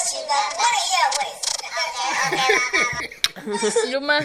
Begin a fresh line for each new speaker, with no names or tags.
más